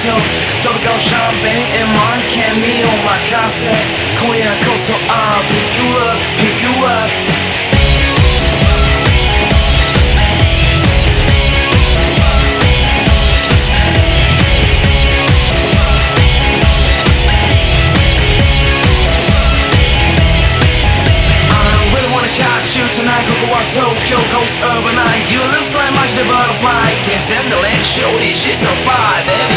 copy hit 飛び交うシャンペーン満剣身を任せ今夜こそ I'll pick you up pick you up I really wanna catch you tonight ここは東京 Coast Overnight You look like マジで butterfly Can't stand the leg shorty She's so fly Baby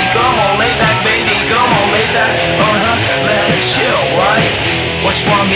What you